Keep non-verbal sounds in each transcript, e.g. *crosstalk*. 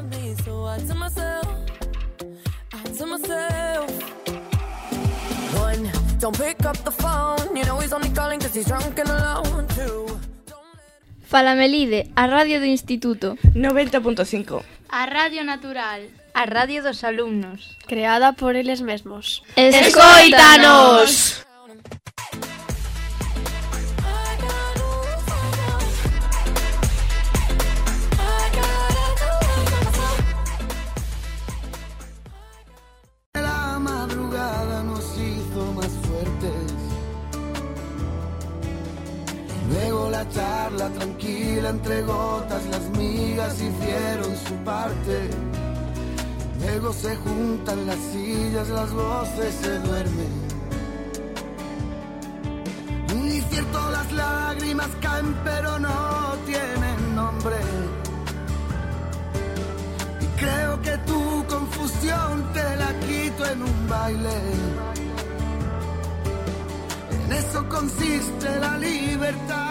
love me. So I tell myself, I tell myself, one, don't pick up the phone. You know he's only calling cause he's drunk and alone. Two, Fala Melide, a radio do Instituto. 90.5 A Radio Natural. A radio dos alumnos. Creada por eles mesmos. Escoítanos! Las voces se duermen. Y cierto las lágrimas caen pero no tienen nombre. Y creo que tu confusión te la quito en un baile. En eso consiste la libertad.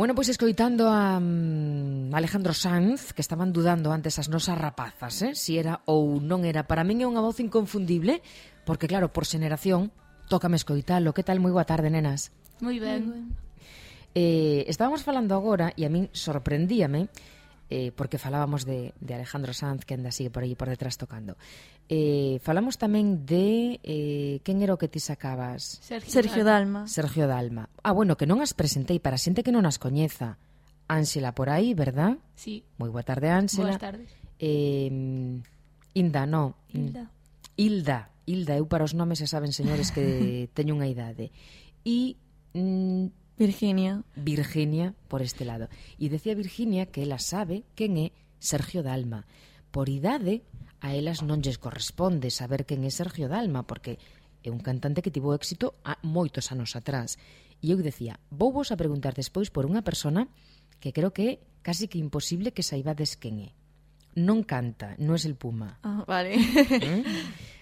Bueno, pois escoitando a mm, Alejandro Sanz, que estaban dudando antes as nosas rapazas, eh, si era ou non era. Para min é unha voz inconfundible, porque claro, por xeneración, tócame escoitalo. Que tal? Moi boa tarde, nenas. Moi ben. Eh, estábamos falando agora, e a min sorprendíame, eh, porque falábamos de, de Alejandro Sanz, que anda sigue por aí por detrás tocando. Eh, falamos tamén de... Eh, quen era o que ti sacabas? Sergio, Sergio Dalma. Dalma. Sergio Dalma. Ah, bueno, que non as presentei para xente que non as coñeza. Ánsela por aí, verdad? Sí. Moi boa tarde, Ánsela. Boas tardes. Eh, Inda, no. Hilda. Hilda. Hilda, eu para os nomes xa saben, señores, que *laughs* teño unha idade. E... Mm, Virginia. Virginia, por este lado. E decía Virginia que ela sabe quen é Sergio Dalma. Por idade, a elas non lles corresponde saber quen é Sergio Dalma, porque é un cantante que tivo éxito a moitos anos atrás. E eu decía, vou vos a preguntar despois por unha persona que creo que é casi que imposible que saibades quen é. Non canta, non é el Puma. Ah, vale. ¿Eh?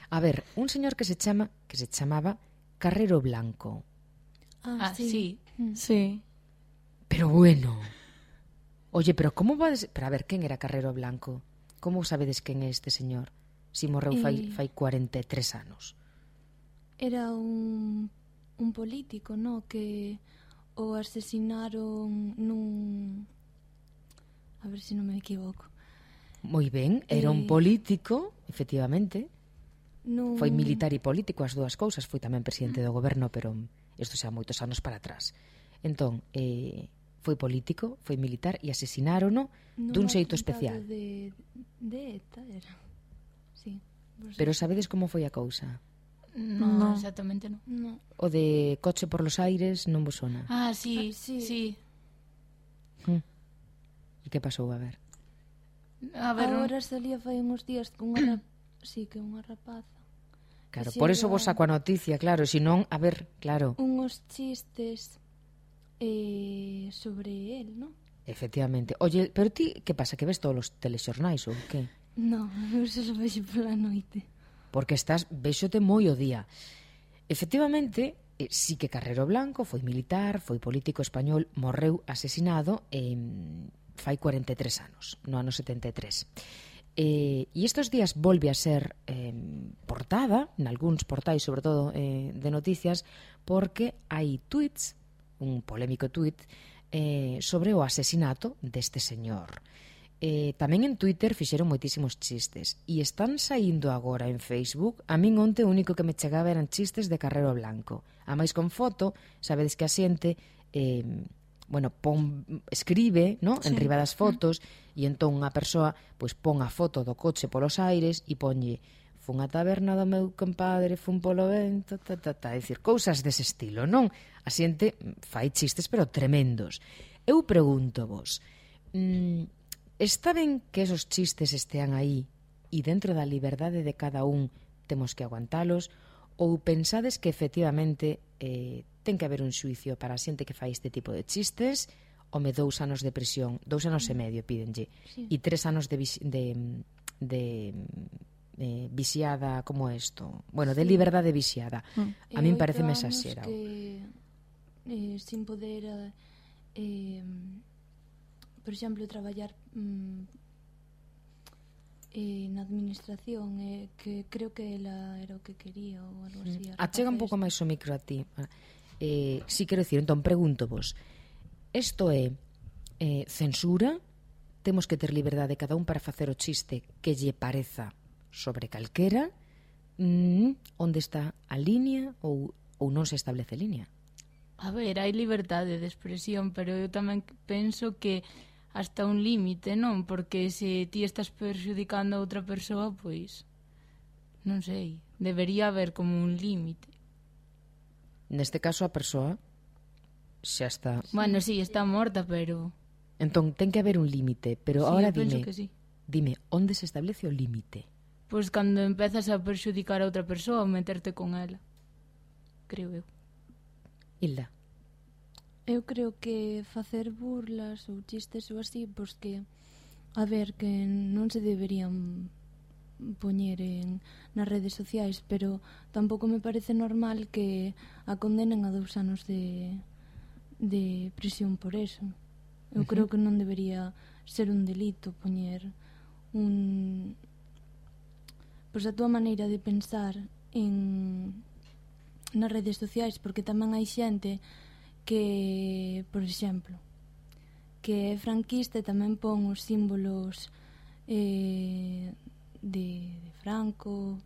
A ver, un señor que se chama, que se chamaba Carrero Blanco. Ah, ah sí. Sí. Mm. Pero bueno. Oye, pero como vades... Pero a ver, quen era Carrero Blanco? Como sabedes quen é este señor? Si morreu eh... fai, fai 43 anos. Era un, un político, no? Que o asesinaron nun... A ver se si non me equivoco. Moi ben, era eh... un político, efectivamente. Nun... Foi militar e político as dúas cousas, foi tamén presidente do goberno, pero isto xa moitos anos para atrás. Entón, eh, foi político, foi militar e asesinárono dun xeito especial. De, de ETA era. Sí, pero sabedes como foi a cousa? No, no, exactamente no. No. O de Coche por los aires non vos sona. Ah, sí, ah, sí. sí. Mm. E que pasou, a ver? A ver, Ahora salía fai uns días cunha rap... *coughs* sí, que unha rapaza. Claro, por eso vos saco a noticia, claro, si non, a ver, claro. Unos chistes eh, sobre él, ¿no? Efectivamente. Oye, pero ti, que pasa, que ves todos os telexornais ou que? No, *laughs* eu só vexo pola noite porque estás véxote moi o día. Efectivamente, eh, sí que Carrero Blanco foi militar, foi político español, morreu asesinado eh, fai 43 anos, no ano 73. Eh, e estes días volve a ser eh, portada, en algúns portais, sobre todo eh, de noticias, porque hai tweets, un polémico tweet, eh, sobre o asesinato deste señor. Eh, tamén en Twitter fixeron moitísimos chistes e están saindo agora en Facebook. A min onte o único que me chegaba eran chistes de Carrero Blanco. A máis con foto, sabedes que a xente eh, bueno, pon, escribe ¿no? Sí. enriba das fotos e entón unha persoa pois, pon a foto do coche polos aires e ponlle fun a taberna do meu compadre, fun polo vento, ta, ta, ta, decir, cousas dese estilo, non? A xente fai chistes, pero tremendos. Eu pregunto vos, mm, Está ben que esos chistes estean aí e dentro da liberdade de cada un temos que aguantalos ou pensades que efectivamente eh, ten que haber un xuicio para a xente que fai este tipo de chistes home dous anos de prisión, dous anos e medio pídenlle, sí. e tres anos de, de, de eh, vixiada como isto. Bueno, sí. de liberdade vixiada. Mm. A min pareceme exaxerado. Que, eh, sin poder eh, por exemplo, traballar mm, eh, na administración eh, que creo que ela era o que quería ou algo así. Achega un pouco máis o micro a ti. Eh, eh si sí, quero dicir, entón pregunto vos. Isto é eh, censura? Temos que ter liberdade cada un para facer o chiste que lle pareza sobre calquera? Mm, onde está a liña ou, ou non se establece liña? A ver, hai liberdade de expresión, pero eu tamén penso que hasta un límite, non? Porque se ti estás perxudicando a outra persoa, pois non sei, debería haber como un límite. Neste caso a persoa xa está. Bueno, si, sí, está morta, pero Entón ten que haber un límite, pero sí, agora dime. Que sí. Dime, onde se establece o límite? Pois cando empezas a perxudicar a outra persoa ou meterte con ela. Creo eu. Hilda. Eu creo que facer burlas ou chistes ou así, pois que a ver que non se deberían poñer en nas redes sociais, pero tampouco me parece normal que a condenen a dous anos de, de prisión por eso. Eu creo que non debería ser un delito poñer un... Pois a túa maneira de pensar en nas redes sociais, porque tamén hai xente que, por exemplo, que é franquista e tamén pon os símbolos eh, de, de Franco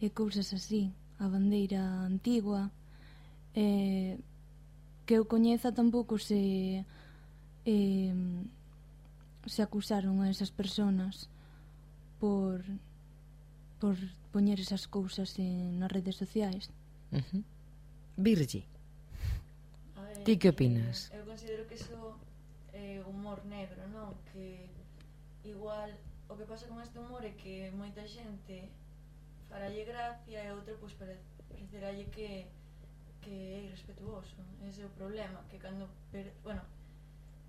e cousas así, a bandeira antigua. Eh, que eu coñeza tampouco se eh, se acusaron a esas personas por por poñer esas cousas en, nas redes sociais. Uh -huh. Virgi, Ti que opinas? Eu considero que iso é eh, humor negro, non? Que igual o que pasa con este humor é que moita xente faralle gracia e outra pois parecerá pareceralle que que é irrespetuoso. Ese é o problema, que cando per, bueno,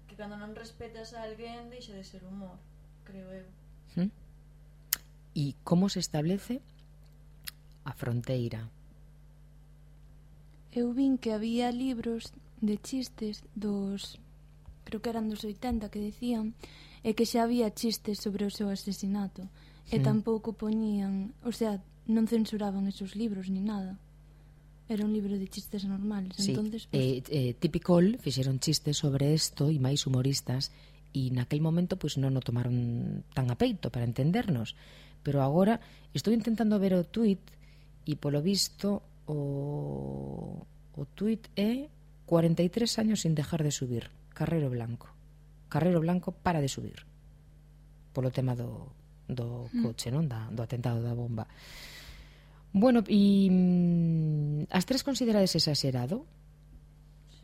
que cando non respetas a alguén deixa de ser humor, creo eu. ¿Sí? E como se establece a fronteira? Eu vin que había libros de chistes dos creo que eran dos 80 que decían e que xa había chistes sobre o seu asesinato sí. e tampouco poñían, o sea, non censuraban esos libros ni nada. Era un libro de chistes normales, sí. entonces pues... eh, eh típicol fixeron chistes sobre isto e máis humoristas e naquel momento pois non o tomaron tan a peito para entendernos. Pero agora estou intentando ver o tweet e polo visto o o tweet é 43 años sin dejar de subir. Carrero Blanco. Carrero Blanco para de subir. Polo tema do, do mm. coche, non? Da, do atentado da bomba. Bueno, e mm, as tres considerades exagerado?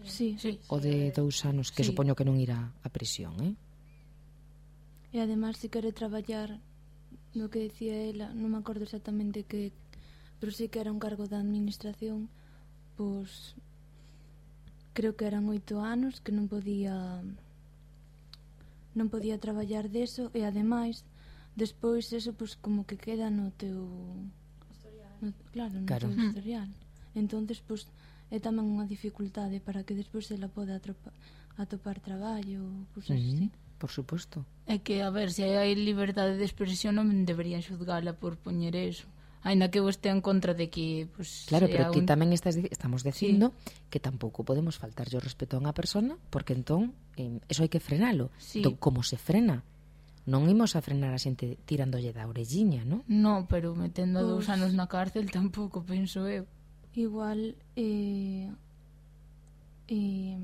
Sí, sí. O de dous anos, que sí. supoño que non irá a prisión, eh? E además se quere traballar no que decía ela, non me acordo exactamente que pero se que era un cargo da administración, pois pues, creo que eran oito anos que non podía non podía traballar deso e ademais despois eso pois como que queda no teu historial. No, claro, no claro. teu historial. Entonces pois é tamén unha dificultade para que despois ela poda atropa, atopar traballo, cousas uh -huh. así. Por suposto. É que, a ver, se hai liberdade de expresión non deberían xuzgala por poñer eso. Ainda que eu este en contra de que... Pues, claro, pero ti un... tamén estás, estamos dicindo sí. que tampouco podemos faltarlle o respeto a unha persona, porque entón eh, eso hai que frenalo. Sí. Entón, como se frena? Non imos a frenar a xente tirándolle da orelliña, non? Non, pero metendo pues... dous pois anos na cárcel *laughs* tampouco penso eu. Igual, eh, eh,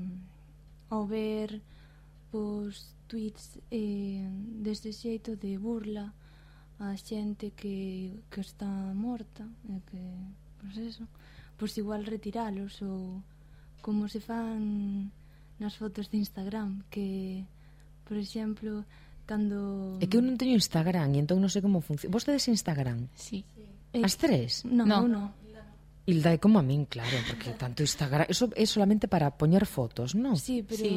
ao ver pois, tweets eh, deste xeito de burla, a xente que, que está morta e que, pois eso pois igual retiralos ou como se fan nas fotos de Instagram que, por exemplo cando... É que eu non teño Instagram e entón non sei como funciona vos tedes Instagram? Sí. Eh, As tres? Non, no. non Hilda é como a min, claro, porque tanto Instagram... Eso é solamente para poñer fotos, non? Sí, pero sí,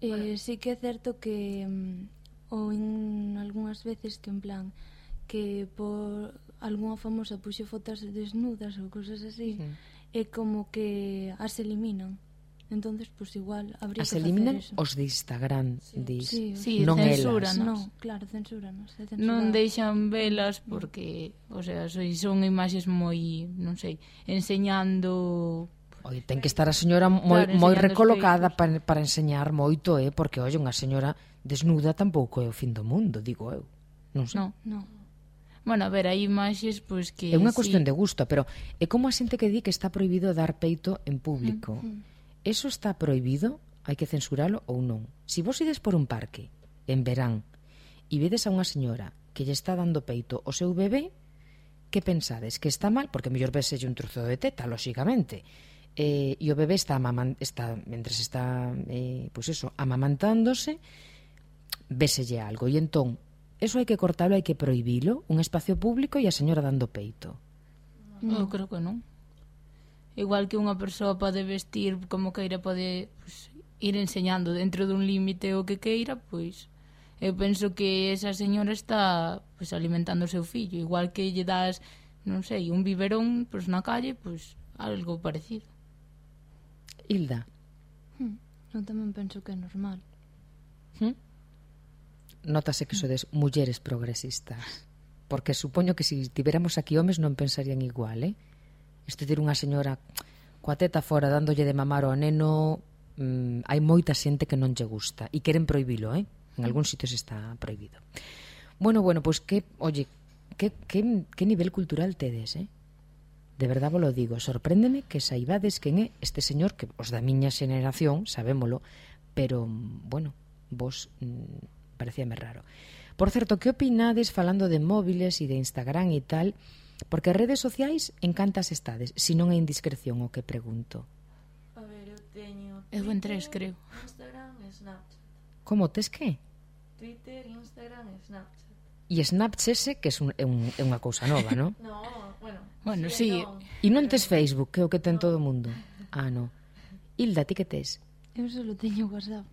eh, bueno. sí que é certo que mm, ou en algunhas veces que en plan que por algunha famosa puxe fotos desnudas ou cousas así, sí. é como que as eliminan. Entonces, pois pues, igual habría as que eliminan eso. os de Instagram, sí. dis. Sí, sí non censuran, non, claro, censuran, censura. Non deixan velas porque, o sea, son imaxes moi, non sei, enseñando Oi, ten que estar a señora moi, claro, moi recolocada para, para enseñar moito, eh? porque, oi, unha señora desnuda tampouco é o fin do mundo, digo eu. Non sei. No, no. Bueno, a ver, hai imaxes pois que É unha cuestión sí. de gusto, pero é como a xente que di que está prohibido dar peito en público. Mm -hmm. Eso está prohibido? Hai que censuralo ou non? Si vos ides por un parque en verán e vedes a unha señora que lle está dando peito ao seu bebé, que pensades? Que está mal? Porque mellor veselle un trozo de teta, lóxicamente. Eh, e o bebé está, amaman, está mentres está eh, pois pues eso, amamantándose, veselle algo. E entón, eso hai que cortalo, hai que prohibilo, un espacio público e a señora dando peito. No, creo que non. Igual que unha persoa pode vestir como queira, pode pues, ir enseñando dentro dun límite o que queira, pois eu penso que esa señora está pois, alimentando o seu fillo, igual que lle das, non sei, un biberón pois, na calle, pois algo parecido. Hilda. Hmm, eu tamén penso que é normal. Hmm? notase que sodes mulleres progresistas. Porque supoño que se si tiveramos aquí homes non pensarían igual, eh? Este ter unha señora coa teta fora dándolle de mamar ao neno, mm, hai moita xente que non lle gusta e queren proibilo, eh? En algúns sitios está proibido. Bueno, bueno, pois pues que, oye, que, que, que nivel cultural tedes, eh? De verdad vos lo digo, sorpréndeme que saibades quen é este señor que os da miña xeneración, sabémolo, pero, mm, bueno, vos mm, parecíame raro. Por certo, que opinades falando de móviles e de Instagram e tal? Porque redes sociais en cantas estades, se non é indiscreción o que pregunto. A ver, eu teño... Twitter, eu en tres, creo. Instagram e Snapchat. Como tes que? Twitter, Instagram e Snapchat. E Snapchat ese, que é, un, é, un, é unha cousa nova, non? *laughs* no, bueno. Bueno, sí. sí. Non. E non tes Facebook, que é o que ten no. todo o mundo. Ah, non. Hilda, ti que tes? Eu só teño WhatsApp.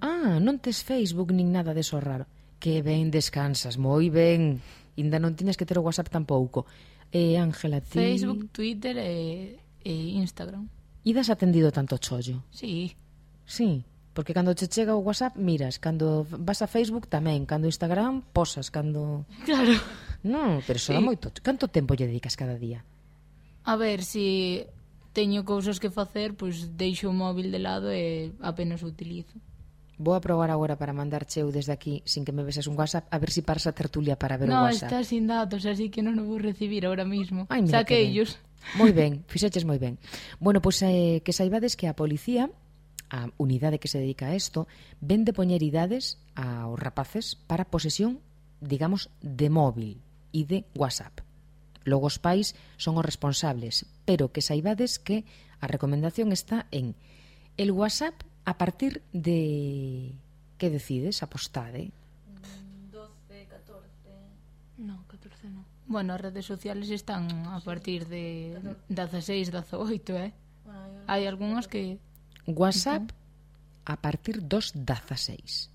Ah, non tes Facebook nin nada de raro. Que ben descansas, moi ben. Inda non tiñas que ter o WhatsApp tampouco. Eh, Ángela, ti... Facebook, Twitter e, e Instagram. Idas atendido tanto chollo? Sí. Sí, porque cando che chega o WhatsApp miras, cando vas a Facebook tamén, cando Instagram posas, cando... *laughs* Claro. Non, pero só sí. moito. Canto tempo lle dedicas cada día? A ver, se si teño cousas que facer, pois deixo o móvil de lado e apenas o utilizo. Vou a probar agora para mandarche eu desde aquí sin que me veses un WhatsApp a ver si paras a tertulia para ver no, o WhatsApp. No, está sin datos, así que non o vou recibir ahora mismo. Ai, mira Saque ellos. Moi ben, *laughs* fixeches moi ben. Bueno, pois pues, eh, que saibades que a policía a unidade que se dedica a isto ven de poñer idades aos rapaces para posesión, digamos, de móvil e de WhatsApp. Logo os pais son os responsables, pero que saibades que a recomendación está en el WhatsApp a partir de que decides apostade? 12, 14. No, 14 non. Bueno, as redes sociales están a partir de 16, 18, eh? Bueno. Hai algunhas que WhatsApp a partir dos 16.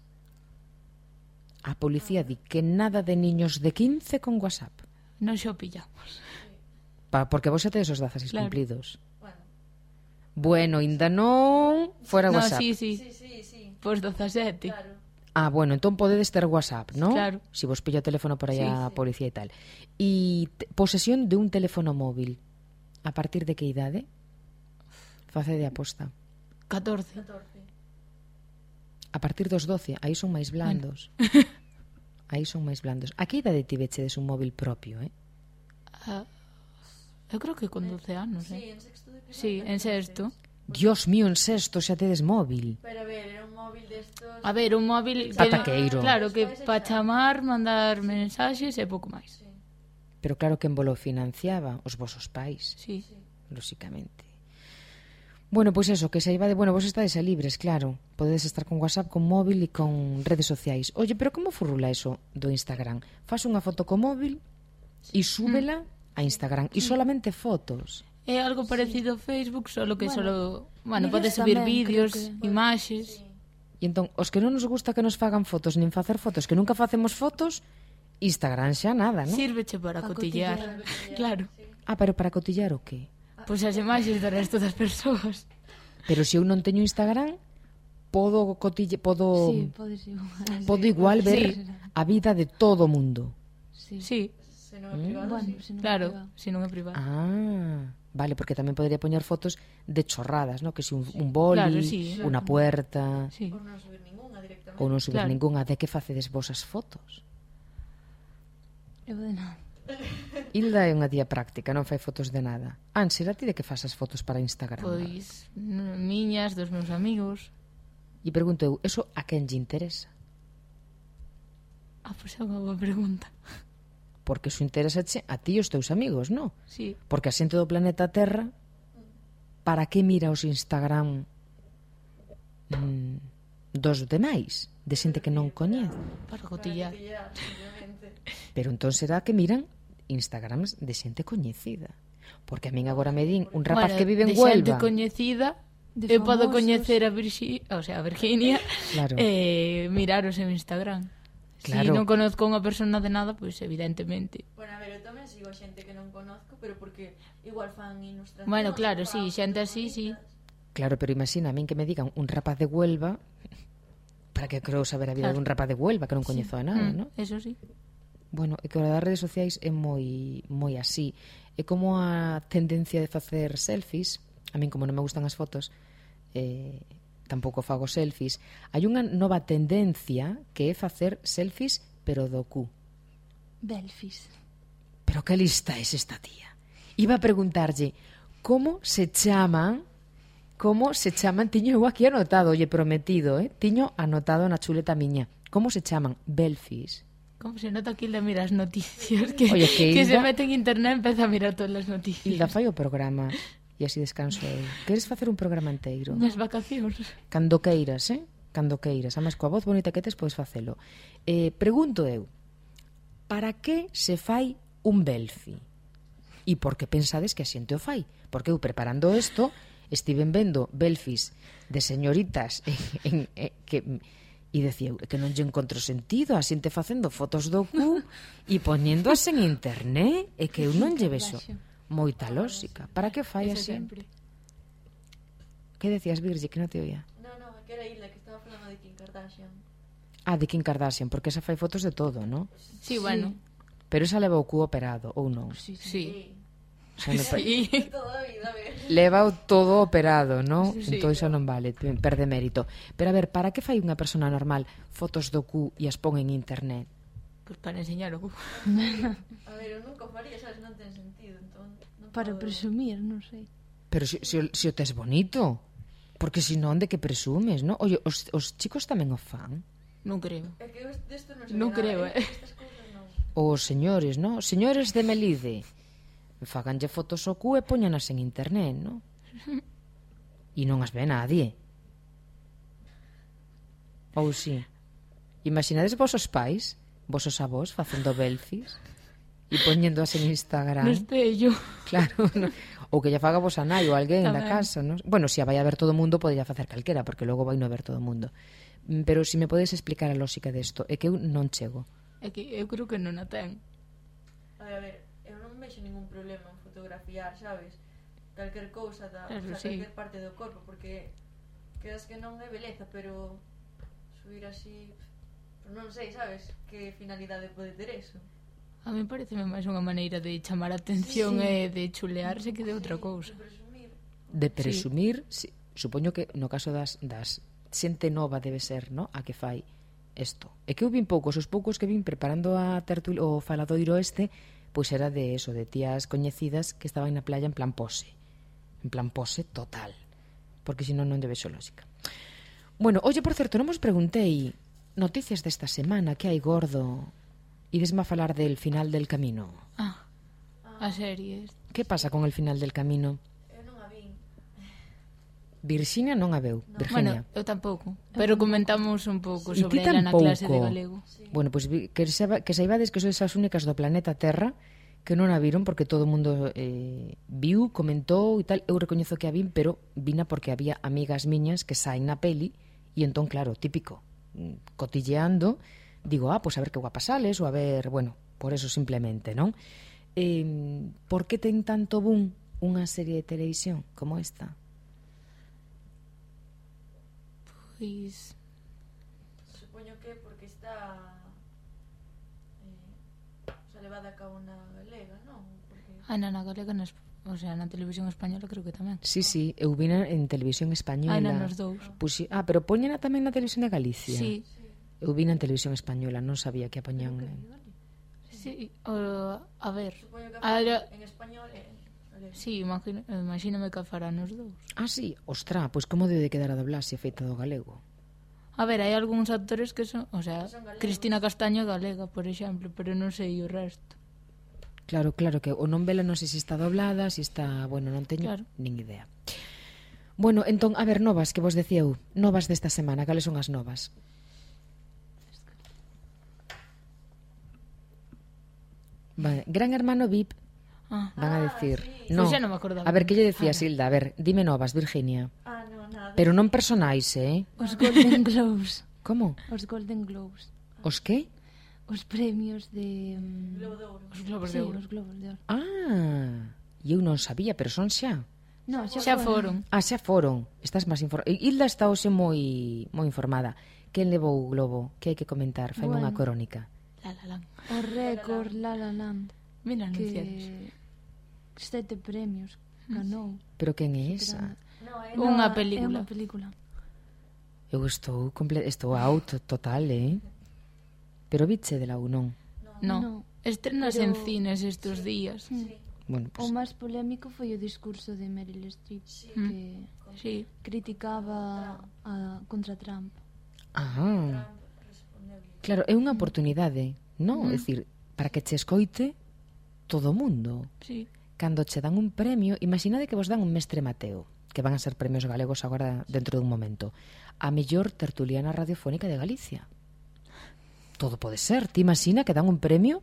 A policía di que nada de niños de 15 con WhatsApp. Non xo pillamos. Pa, porque vos xa tedes os 16 claro. cumplidos. Bueno, ainda non Fora no, WhatsApp. Sí, sí. sí, sí, sí. Pois 17. Claro. Ah, bueno, entón podedes ter WhatsApp, ¿no? Claro. Si vos pilla o teléfono por aí sí, a sí. policía e tal. E posesión de un teléfono móvil. A partir de que idade? Face de aposta. 14. 14. A partir dos 12, aí son máis blandos. Bueno. aí son máis blandos. A que idade tivechedes un móvil propio, eh? Uh, eu creo que con 12 anos, eh? Sí, en sexto de primaria. Sí, en sexto. Dios mío, en sexto xa tedes móvil. Pero a ver, era un móvil destos... A ver, un móvil... Que, Pataqueiro. Claro, que pa chamar, mandar mensaxes e pouco máis. Sí. Pero claro que en bolo financiaba os vosos pais. Sí. Lóxicamente. Bueno, pois eso, que se iba de... Bueno, vos estades a libres, claro. Podedes estar con WhatsApp, con móvil e con redes sociais. Oye, pero como furrula eso do Instagram? Fas unha foto co móvil e súbela a Instagram. E mm. solamente fotos. É algo parecido sí. ao Facebook, só que bueno, solo, bueno, podes subir tamén, vídeos, que... imaxes. Sí. E entón, os que non nos gusta que nos fagan fotos, nin facer fotos, que nunca facemos fotos, Instagram xa nada, non? Sírveche para pa cotillar. cotillar. *laughs* Claro. Ah, pero para cotillar o qué? Pois pues as imaxes do resto das persoas. Pero se eu non teño Instagram, podo cotille, podo sí, podes igual. *laughs* Podo igual ver sí. a vida de todo o mundo. Sí. Mm. sí. Se non é privado, mm. bueno, se non claro, privado. se non é privado. Ah vale? Porque tamén podería poñer fotos de chorradas, no? Que si un, sí. un boli, claro, sí, unha claro. puerta... Sí. Ou non subir ninguna directamente. Ou non subir claro. ninguna. De que facedes vos as fotos? Eu de nada. *laughs* Hilda é unha tía práctica, non fai fotos de nada. An, a ti de que fas as fotos para Instagram? Pois, miñas, dos meus amigos. E pregunto eu, eso a quen lle interesa? Ah, pois é unha boa pregunta. *laughs* porque iso interesache a ti e os teus amigos, non? Sí. Porque a xente do planeta Terra para que mira os Instagram mm, dos demais, de xente que non coñece? Para cotillar. Pero entón será que miran Instagrams de xente coñecida. Porque a min agora me din un rapaz bueno, que vive en de Huelva. De xente coñecida de eu podo coñecer a, Virgi, o sea, a Virginia claro. eh, mirar o seu Instagram. Claro. Si non conozco unha persona de nada, pois pues, evidentemente. Bueno, a ver, eu tamén sigo xente que non conozco, pero porque igual fan ilustracións. Bueno, claro, sí, xente así, sí. Claro, pero imagina, a min que me digan un rapaz de Huelva, para que creo saber a vida claro. dun rapaz de Huelva que non coñezo sí. a nada, mm, non? Eso sí. Bueno, e que das redes sociais é moi moi así. É como a tendencia de facer selfies, a min como non me gustan as fotos, eh, tampouco fago selfies, hai unha nova tendencia que é facer selfies pero do cu. Belfis. Pero que lista é es esta tía? Iba a preguntarlle como se chaman como se chaman, tiño eu aquí anotado, lle prometido, eh? tiño anotado na chuleta miña. Como se chaman? Belfis. Como se nota que Hilda mira as noticias que, Oye, que, que Hilda... se mete en internet e empeza a mirar todas as noticias. Hilda fai o programa e así descanso eu. Queres facer un programa inteiro? Nas vacacións. Cando queiras, eh? Cando queiras. Amas coa voz bonita que tes, podes facelo. Eh, pregunto eu, para que se fai un belfi? E por que pensades que a xente o fai? Porque eu preparando isto, estiven vendo belfis de señoritas en, *laughs* en, en, que E decía que non lle encontro sentido a xente facendo fotos do cu *laughs* e poñéndoas en internet e que eu non lle vexo moita lógica. Para que fai a xente? Que decías, Virgi, que non te oía? Non, non, que era Hilda, que estaba falando de Kim Kardashian. Ah, de Kim Kardashian, porque esa fai fotos de todo, non? Sí, sí, bueno. Pero esa leva o cu operado, ou non? Sí. sí. sí. sí. *laughs* Leva o todo operado, non? Sí, entón iso non vale, perde mérito. Pero a ver, para que fai unha persona normal fotos do cu e as pon en internet? Pois pues para enseñar o cu. a ver, eu nunca faría, sabes, non ten sentido. Para ah. presumir, non sei. Pero se, se, se o tes bonito. Porque se non de que presumes, non? Oye, os, os chicos tamén o fan. Non creo. É que desto non, non creo, eh. eh. Os señores, non? Señores de Melide. Faganlle fotos ao cu e poñanas en internet, non? E *laughs* non as ve nadie. Ou si. Sí. Imaginades vosos pais, vosos avós facendo belfis? e poñéndoas en Instagram. No estello. Claro, no. ou que lla faga vos a nai ou alguén Tamén. da casa, non? Bueno, se si a vai a ver todo o mundo, podría facer calquera, porque logo vai no ver todo o mundo. Mm, pero se si me podes explicar a lógica desto, é que eu ¿eh? non chego. É que eu creo que non a ten. A ver, a ver eu non vexo ningún problema en fotografiar, sabes? Calquer cousa, da, claro, o sea, sí. calquer parte do corpo, porque creas que non é beleza, pero subir así... Non sei, sabes, que finalidade pode ter eso. A mí parece máis unha maneira de chamar a atención sí. e de chulearse que de outra cousa. De presumir, sí. sí. supoño que no caso das, das xente nova debe ser, no? A que fai isto. E que eu vin poucos, os poucos que vin preparando a tertul o faladoiro este, pois era de eso, de tías coñecidas que estaban na playa en plan pose. En plan pose total. Porque senón non debe xolóxica. Bueno, oye, por certo, non vos preguntei noticias desta semana, que hai gordo ibesme a falar del final del camino. Ah, a series. Que pasa con el final del camino? Eu non a vin. Virxinia non a veu, no. Virginia. Bueno, eu tampouco, pero comentamos un pouco sí. sobre ela na clase de galego. Sí. Bueno, pois pues, que, saiba, que saibades que sois as únicas do planeta Terra que non a viron porque todo o mundo eh, viu, comentou e tal. Eu recoñezo que a vin, pero vina porque había amigas miñas que saen na peli e entón, claro, típico, mm, cotilleando, digo, ah, pois a ver que guapa sales, ou a ver, bueno, por eso simplemente, non? Eh, por que ten tanto boom unha serie de televisión como esta? Pois... Supoño que porque está eh, o sea, levada a cabo na galega, non? Porque... Ah, na, na galega nas O sea, na televisión española creo que tamén. Sí, sí, eu vina en televisión ah, española. Ah, nos dous. Puxi... Ah, pero poñena tamén na televisión de Galicia. Sí, Eu vi na televisión española, non sabía que a poñan... Sí, o, a ver... A, en español... Sí, imagino, imagíname que farán os dous. Ah, sí, ostra, pois como debe de quedar a doblaxe feita do galego? A ver, hai algúns actores que son, o sea, son galegos. Cristina Castaño galega, por exemplo, pero non sei o resto. Claro, claro que o non vela non sei se está doblada, se está, bueno, non teño claro. nin idea. Bueno, entón, a ver, novas que vos decía eu, novas desta semana, cales son as novas? Vale. Gran Hermano VIP. Ah. Van a decir. Ah, sí. No. Pois xa non me acordaba. A ver, que lle ah, Silda? A ver, dime novas, Virginia. Ah, no, nada. Pero non personais, eh? Os Golden Globes. Como? Os Golden Globes. Os que? Os premios de... Mm, globo de Oro. Os Globos sí, de ouro. os Globos de Oro. Ah, eu non sabía, pero son xa. No, xa, xa foron. foron. Ah, xa foron. Estás máis informada. Hilda está hoxe moi moi informada. Quen levou o globo? Que hai que comentar? Fai bueno. unha crónica. La La Land. O récord La La Land. Mira, anunciados. Sete premios mm, ganou. Pero quen é esa? No, é unha película. É unha película. Eu estou comple estou out total, eh? Pero biche de la ou non? No. no. Estrenas Pero... en cines estes sí. días. Sí. Bueno, pues... O máis polémico foi o discurso de Meryl Streep sí. Mm. que sí. criticaba a contra Trump. Ah. Contra Trump. Claro, é unha mm. oportunidade, non? Mm. É dicir, para que che escoite todo o mundo. Sí. Cando che dan un premio, imaginade que vos dan un mestre Mateo, que van a ser premios galegos agora dentro dun momento, a mellor tertuliana radiofónica de Galicia. Todo pode ser. Ti imagina que dan un premio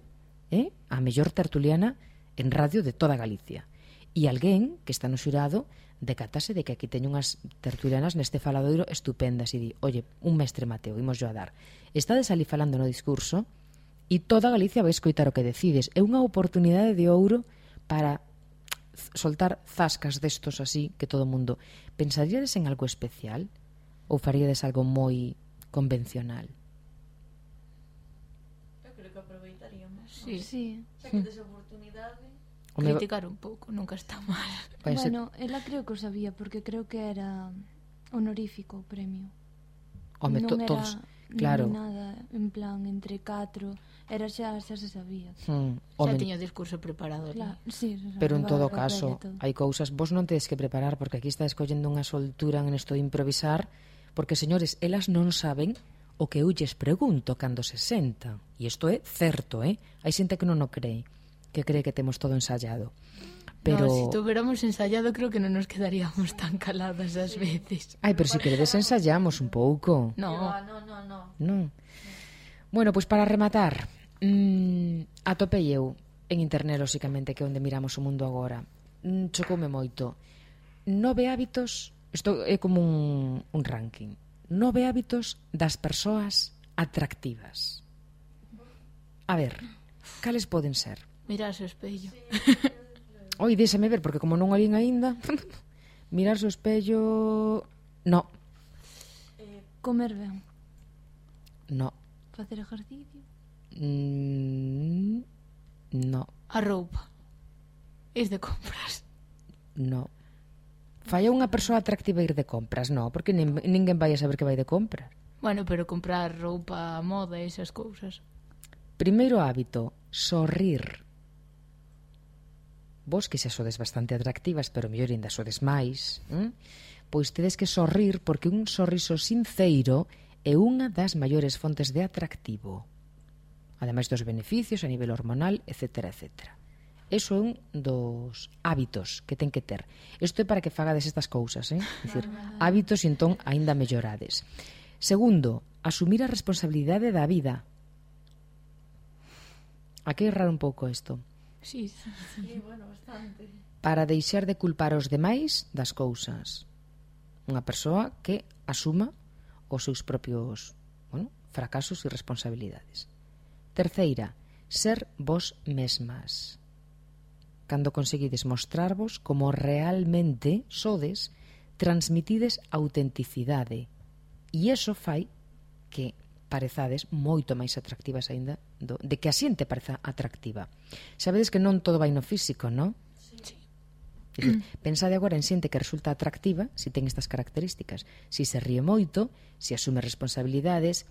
eh, a mellor tertuliana en radio de toda Galicia. E alguén que está no xurado decatase de que aquí teño unhas tertulianas neste faladoiro estupendas e di, oye, un mestre Mateo, imos yo a dar. Estades ali falando no discurso e toda Galicia vai escoitar o que decides. É unha oportunidade de ouro para soltar zascas destos así que todo o mundo. Pensaríades en algo especial? Ou faríades algo moi convencional? Eu creo que aproveitaríamos. Sí. sí. Xa que Home, criticar un pouco, nunca está mal. *laughs* Parece... Bueno, ela creo que o sabía porque creo que era honorífico o premio. Home, non to, era todos, claro. nada, en plan, entre catro, era xa, xa se sabía. Hmm, home, xa tiño discurso preparado. Claro, sí, xa, Pero en todo caso, hai cousas, vos non tedes que preparar porque aquí está escollendo unha soltura en esto de improvisar, porque, señores, elas non saben o que eu lles pregunto cando se sentan. E isto é certo, eh? Hai xente que non o cree que cree que temos todo ensayado. Pero... No, si tuviéramos ensayado creo que non nos quedaríamos *laughs* tan caladas ás veces. Ai, pero se si queredes ensayamos un pouco. No, no, no, no. Non. Bueno, pois pues para rematar, mmm, atopei eu en internet, lóxicamente, que é onde miramos o mundo agora. Mm, chocoume moito. Nove hábitos, isto é como un, un ranking, nove hábitos das persoas atractivas. A ver, cales poden ser? Mirarse o espello. *laughs* Oi, déxame ver, porque como non o lín aínda... *laughs* mirarse o espello... No. Comer ben. No. Facer ejercicio. Mm, no. A roupa. Ir de compras. No. Fai a unha persoa atractiva ir de compras, no, porque nin, ninguén vai a saber que vai de compras. Bueno, pero comprar roupa, moda e esas cousas. Primeiro hábito, sorrir vos que xa sodes bastante atractivas, pero mellor ainda sodes máis, hm? pois tedes que sorrir porque un sorriso sinceiro é unha das maiores fontes de atractivo. Ademais dos beneficios a nivel hormonal, etc. etc. Eso é un dos hábitos que ten que ter. Isto é para que fagades estas cousas, eh? Dicir, hábitos e entón aínda mellorades. Segundo, asumir a responsabilidade da vida. Aquí errar un pouco isto. Sí, sí, sí. bueno, bastante. Para deixar de culpar os demais das cousas. Unha persoa que asuma os seus propios bueno, fracasos e responsabilidades. Terceira, ser vos mesmas. Cando conseguides mostrarvos como realmente sodes, transmitides autenticidade. E iso fai que parezades moito máis atractivas aínda do, de que a xente pareza atractiva. Sabedes que non todo vai no físico, non? Sí. Decir, pensade agora en xente que resulta atractiva se si ten estas características. Se si se ríe moito, se si asume responsabilidades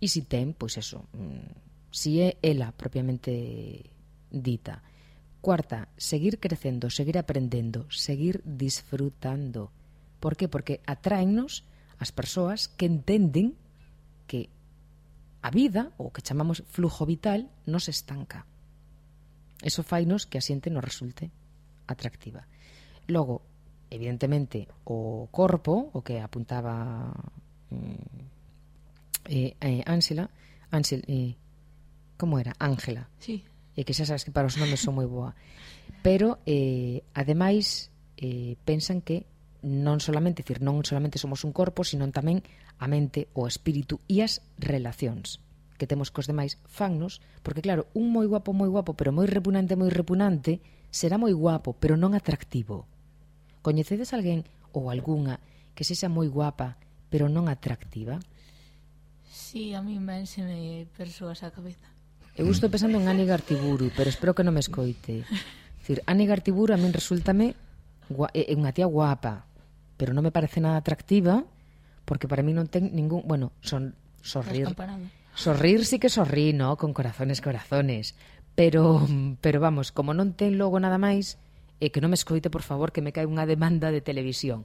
e se si ten, pois eso, mm, si é ela propiamente dita. Cuarta, seguir crecendo, seguir aprendendo, seguir disfrutando. Por que? Porque atraennos as persoas que entenden que a vida, ou o que chamamos flujo vital, nos estanca. Eso fainos que a xente nos resulte atractiva. Logo, evidentemente, o corpo, o que apuntaba mm, eh, eh, Ángela, Ángel, eh, como era? Ángela. Sí. E eh, que xa sabes que para os nomes son moi boa. Pero, eh, ademais, eh, pensan que non solamente, dicir, non solamente somos un corpo, sino tamén a mente, o espírito e as relacións que temos cos demais fannos, porque claro, un moi guapo, moi guapo, pero moi repugnante, moi repugnante, será moi guapo, pero non atractivo. Coñecedes alguén ou algunha que sexa moi guapa, pero non atractiva? Sí, a mí vénseme persoas a cabeza. Eu estou pensando en Ani Gartiburu, pero espero que non me escoite. Dicir, Ani Gartiburu a min resultame é unha tía guapa, pero non me parece nada atractiva porque para mí non ten ningún, bueno, son sorrir. Sorrir sí que sorrí, no, con corazones, corazones, pero pero vamos, como non ten logo nada máis, eh, que non me escoite, por favor, que me cae unha demanda de televisión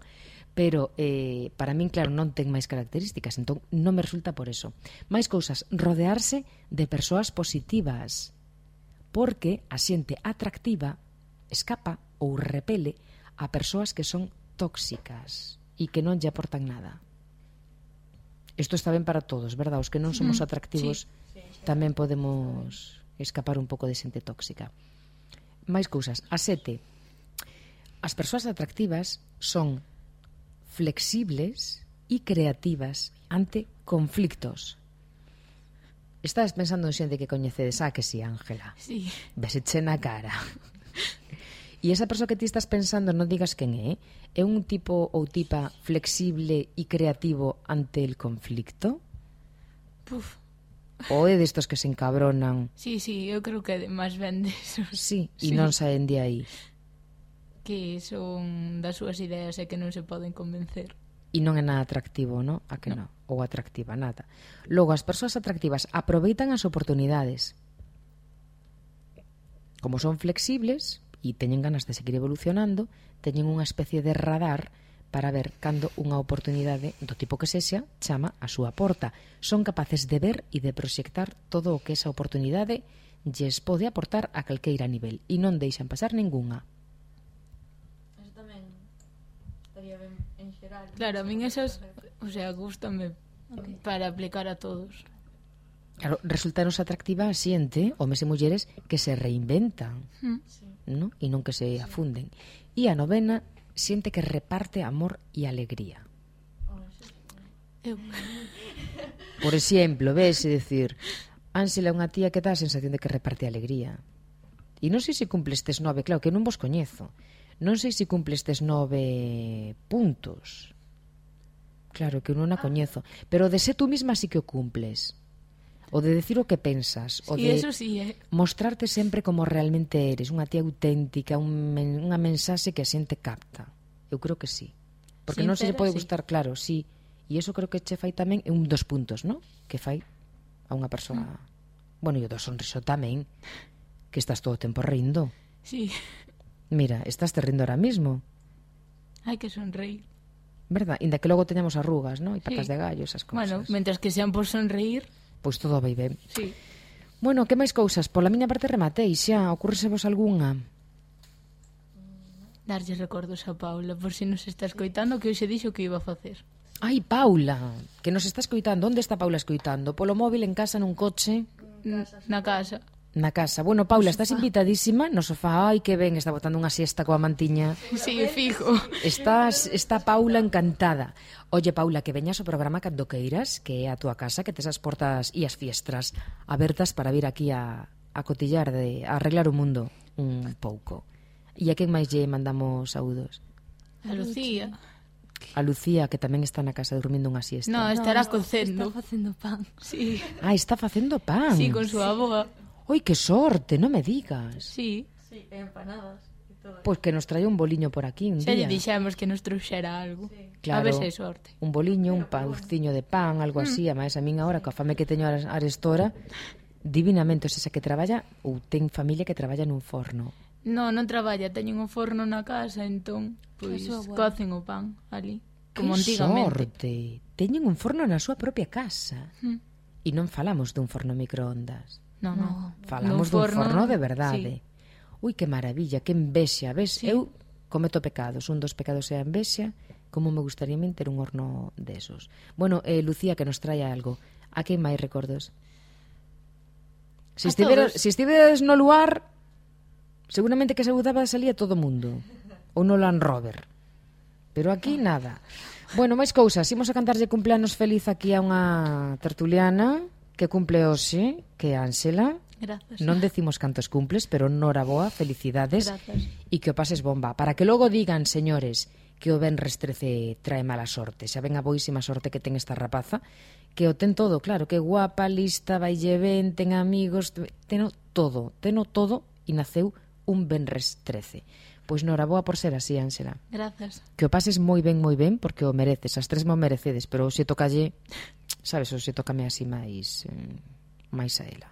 pero eh, para min, claro, non ten máis características, entón non me resulta por eso. Máis cousas, rodearse de persoas positivas, porque a xente atractiva escapa ou repele a persoas que son tóxicas e que non lle aportan nada. Isto está ben para todos, verdad? Os que non somos mm, atractivos sí. tamén podemos escapar un pouco de xente tóxica. Máis cousas. A sete. As persoas atractivas son flexibles e creativas ante conflictos. Estás pensando en xente que coñecedes, ah, que si, sí, Ángela. Sí. Veseche na cara. *laughs* E esa persoa que ti estás pensando, non digas quen é, é un tipo ou tipa flexible e creativo ante el conflicto? Puf. Ou é destos que se encabronan? Sí, sí, eu creo que máis ben desos. *laughs* Sí, e sí. non saen de aí. Que son das súas ideas e que non se poden convencer. E non é nada atractivo, non? A que non? Ou atractiva, nada. Logo, as persoas atractivas aproveitan as oportunidades. Como son flexibles, e teñen ganas de seguir evolucionando, teñen unha especie de radar para ver cando unha oportunidade do tipo que sexa chama a súa porta. Son capaces de ver e de proxectar todo o que esa oportunidade lles pode aportar a calqueira nivel e non deixan pasar ningunha. Eso tamén estaría ben en xeral. Claro, a min esas, o sea, gustame okay. para aplicar a todos. Claro, resultanos atractiva a xente, homes e mulleres, que se reinventan. Mm. Sí no? e non que se afunden. E a novena, xente que reparte amor e alegría. Oh, Eu. *laughs* Por exemplo, ves, é dicir, Ánsela é unha tía que dá a sensación de que reparte alegría. E non sei se cumple estes nove, claro que non vos coñezo. Non sei se cumple estes nove puntos. Claro que non a ah. coñezo. Pero de ser tú misma sí que o cumples. O de decir o que pensas, o sí, de eso sí, eh. mostrarte sempre como realmente eres, unha tía auténtica, un, unha mensaxe que a xente capta. Eu creo que sí. Porque non se lle pode sí. gustar, claro, sí. E iso creo que che fai tamén un dos puntos, ¿no? Que fai a unha persoa. Mm. Bueno, e o do sonriso tamén, que estás todo o tempo rindo. Sí. Mira, estás te rindo ahora mismo. Hai que sonreír. Verdad, inda que logo teñamos arrugas, ¿no? E patas sí. de gallo, esas cousas. Bueno, mentras que sean por sonreír, pois todo vai ben. Sí. Bueno, que máis cousas? Pola miña parte rematei, xa, ocurrese vos algunha? Mm, darlle recordos a Paula, por si nos está escoitando, que hoxe dixo que iba a facer. Ai, Paula, que nos está escoitando. Onde está Paula escoitando? Polo móvil, en casa, nun coche? Mm, na casa. Na casa. Na casa. Bueno, Paula, estás invitadísima no sofá. Ai, que ben, está botando unha siesta coa mantiña. Sí, fijo. Estás, está Paula encantada. Oye, Paula, que veñas ao programa cando queiras, que é a túa casa, que tes as portas e as fiestras abertas para vir aquí a, a cotillar, de, a arreglar o mundo un pouco. E a quen máis lle mandamos saúdos? A Lucía. A Lucía, que tamén está na casa durmindo unha siesta. No, estará no, cocendo. Está facendo pan. Sí. Ah, está facendo pan. Sí, con súa sí. Oi, que sorte, non me digas. Sí, sí empanadas. Pois que nos trae un boliño por aquí un Xa día. Dixemos que nos trouxera algo. Sí. Claro, a ver se sorte. Un boliño, un pauciño de pan, algo mm. así. A máis a min agora, coa fame que teño a arestora, divinamente, o sea, que traballa ou ten familia que traballa nun forno. No, non traballa, teñen un forno na casa, entón, pois, cocen o pan ali. Que antigamente. sorte! Teñen un forno na súa propia casa. Mm. E non falamos dun forno microondas. No, no. Falamos dun forno, forno de verdade. Sí. Ui, que maravilla, que envexa. Ves, sí. eu cometo pecados. Un dos pecados é a envexa. Como me gustaría min ter un horno desos. Bueno, eh, Lucía, que nos traia algo. A que máis recordos? Se, estivera, se estiveras no luar, seguramente que saudaba salía todo o mundo. Ou no Land Rover. Pero aquí nada. Bueno, máis cousas. Imos a cantarlle cumpleanos feliz aquí a unha tertuliana que cumple hoxe, que Ánsela. Grazas. Non decimos cantos cumples, pero noraboa, felicidades. Grazas. E que o pases bomba. Para que logo digan, señores, que o Benres 13 trae mala sorte. Xa ven a boísima sorte que ten esta rapaza, que o ten todo, claro, que guapa, lista, vai ben, ten amigos, teno todo, teno todo e naceu un Benres 13. Pois noraboa por ser así, Ánsela. Grazas. Que o pases moi ben, moi ben, porque o mereces. As tres mo merecedes, pero se tocalle *laughs* sabes, o se así máis eh, máis a ela.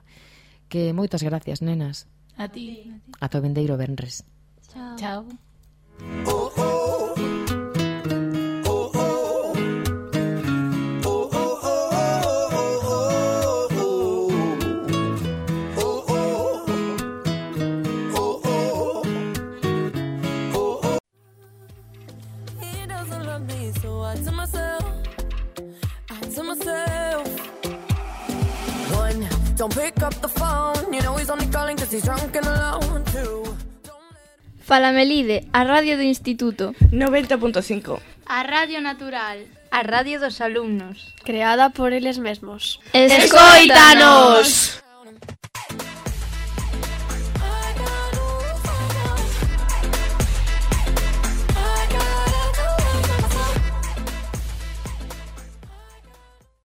Que moitas gracias, nenas. A ti. A o vendeiro venres. Chao. Chao. Oh, oh. Falamelide, a radio do Instituto. 90.5 A radio natural. A radio dos alumnos. Creada por eles mesmos. Escoítanos!